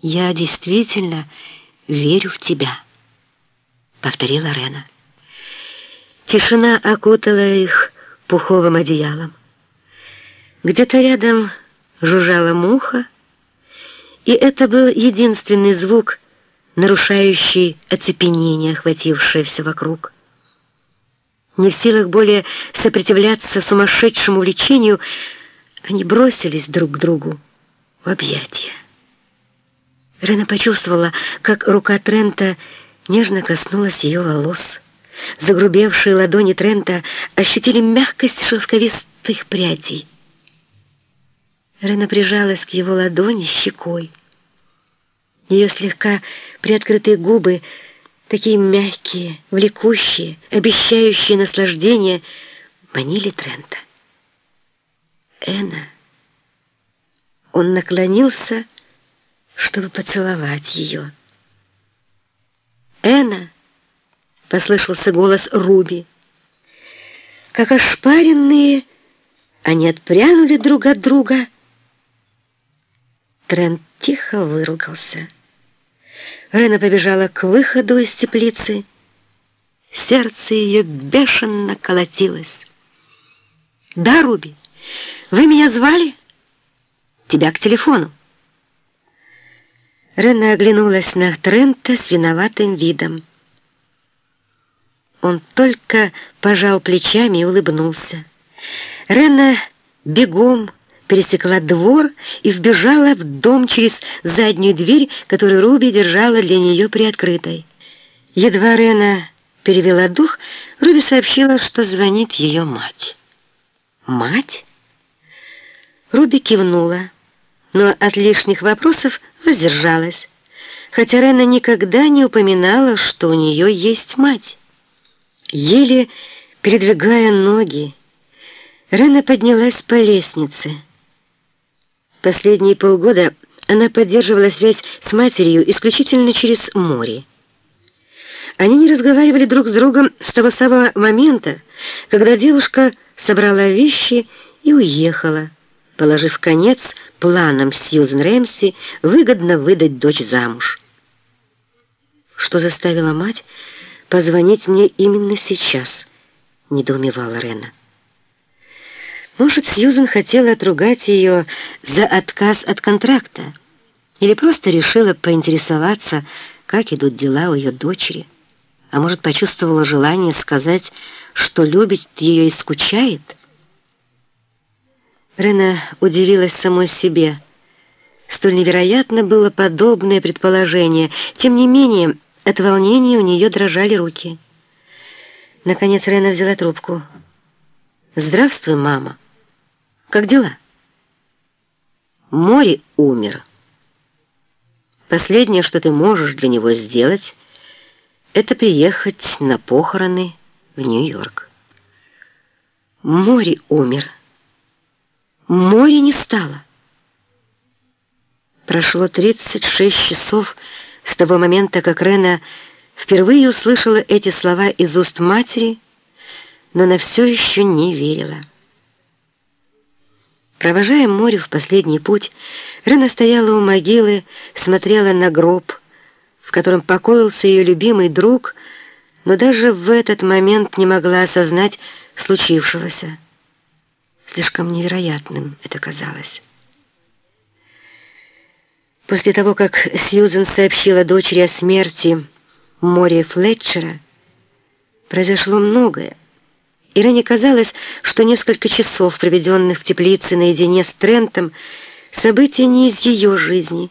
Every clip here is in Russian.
«Я действительно верю в тебя», — повторила Рена. Тишина окутала их пуховым одеялом. Где-то рядом жужжала муха, и это был единственный звук, нарушающий оцепенение, охватившее все вокруг. Не в силах более сопротивляться сумасшедшему влечению, они бросились друг к другу в объятия. Рена почувствовала, как рука Трента нежно коснулась ее волос. Загрубевшие ладони Трента ощутили мягкость шелковистых прядей. Рена прижалась к его ладони щекой. Ее слегка приоткрытые губы, такие мягкие, влекущие, обещающие наслаждение, манили Трента. Эна. Он наклонился чтобы поцеловать ее. «Эна!» — послышался голос Руби. Как ошпаренные, они отпрянули друг от друга. Трент тихо выругался. Рена побежала к выходу из теплицы. Сердце ее бешено колотилось. «Да, Руби, вы меня звали?» «Тебя к телефону». Рена оглянулась на Трента с виноватым видом. Он только пожал плечами и улыбнулся. Рена бегом пересекла двор и вбежала в дом через заднюю дверь, которую Руби держала для нее приоткрытой. Едва Рена перевела дух, Руби сообщила, что звонит ее мать. «Мать?» Руби кивнула, но от лишних вопросов воздержалась, хотя Рена никогда не упоминала, что у нее есть мать. Еле передвигая ноги, Рена поднялась по лестнице. Последние полгода она поддерживала связь с матерью исключительно через море. Они не разговаривали друг с другом с того самого момента, когда девушка собрала вещи и уехала, положив конец планам Сьюзен Рэмси выгодно выдать дочь замуж. Что заставило мать позвонить мне именно сейчас, недоумевала Рена. Может, Сьюзен хотела отругать ее за отказ от контракта или просто решила поинтересоваться, как идут дела у ее дочери, а может, почувствовала желание сказать, что любит ее и скучает, Рена удивилась самой себе. Столь невероятно было подобное предположение. Тем не менее, от волнения у нее дрожали руки. Наконец Рена взяла трубку. «Здравствуй, мама. Как дела?» «Море умер. Последнее, что ты можешь для него сделать, это приехать на похороны в Нью-Йорк». «Море умер». Моря не стало. Прошло 36 часов с того момента, как Рена впервые услышала эти слова из уст матери, но она все еще не верила. Провожая море в последний путь, Рена стояла у могилы, смотрела на гроб, в котором покоился ее любимый друг, но даже в этот момент не могла осознать случившегося. Слишком невероятным это казалось. После того, как Сьюзен сообщила дочери о смерти Мори Флетчера, произошло многое. Ирене казалось, что несколько часов, проведенных в теплице наедине с Трентом, события не из ее жизни.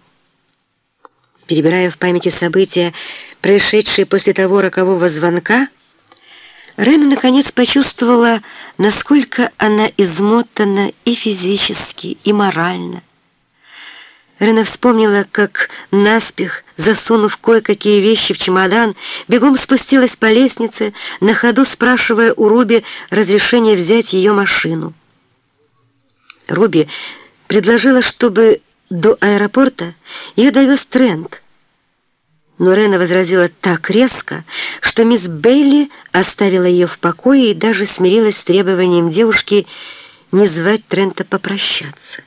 Перебирая в памяти события, происшедшие после того рокового звонка, Рена наконец почувствовала, насколько она измотана и физически, и морально. Рена вспомнила, как наспех, засунув кое-какие вещи в чемодан, бегом спустилась по лестнице, на ходу спрашивая у Руби разрешение взять ее машину. Руби предложила, чтобы до аэропорта ее довез Трент, но Рена возразила так резко, что мисс Бейли оставила ее в покое и даже смирилась с требованием девушки не звать Трента попрощаться.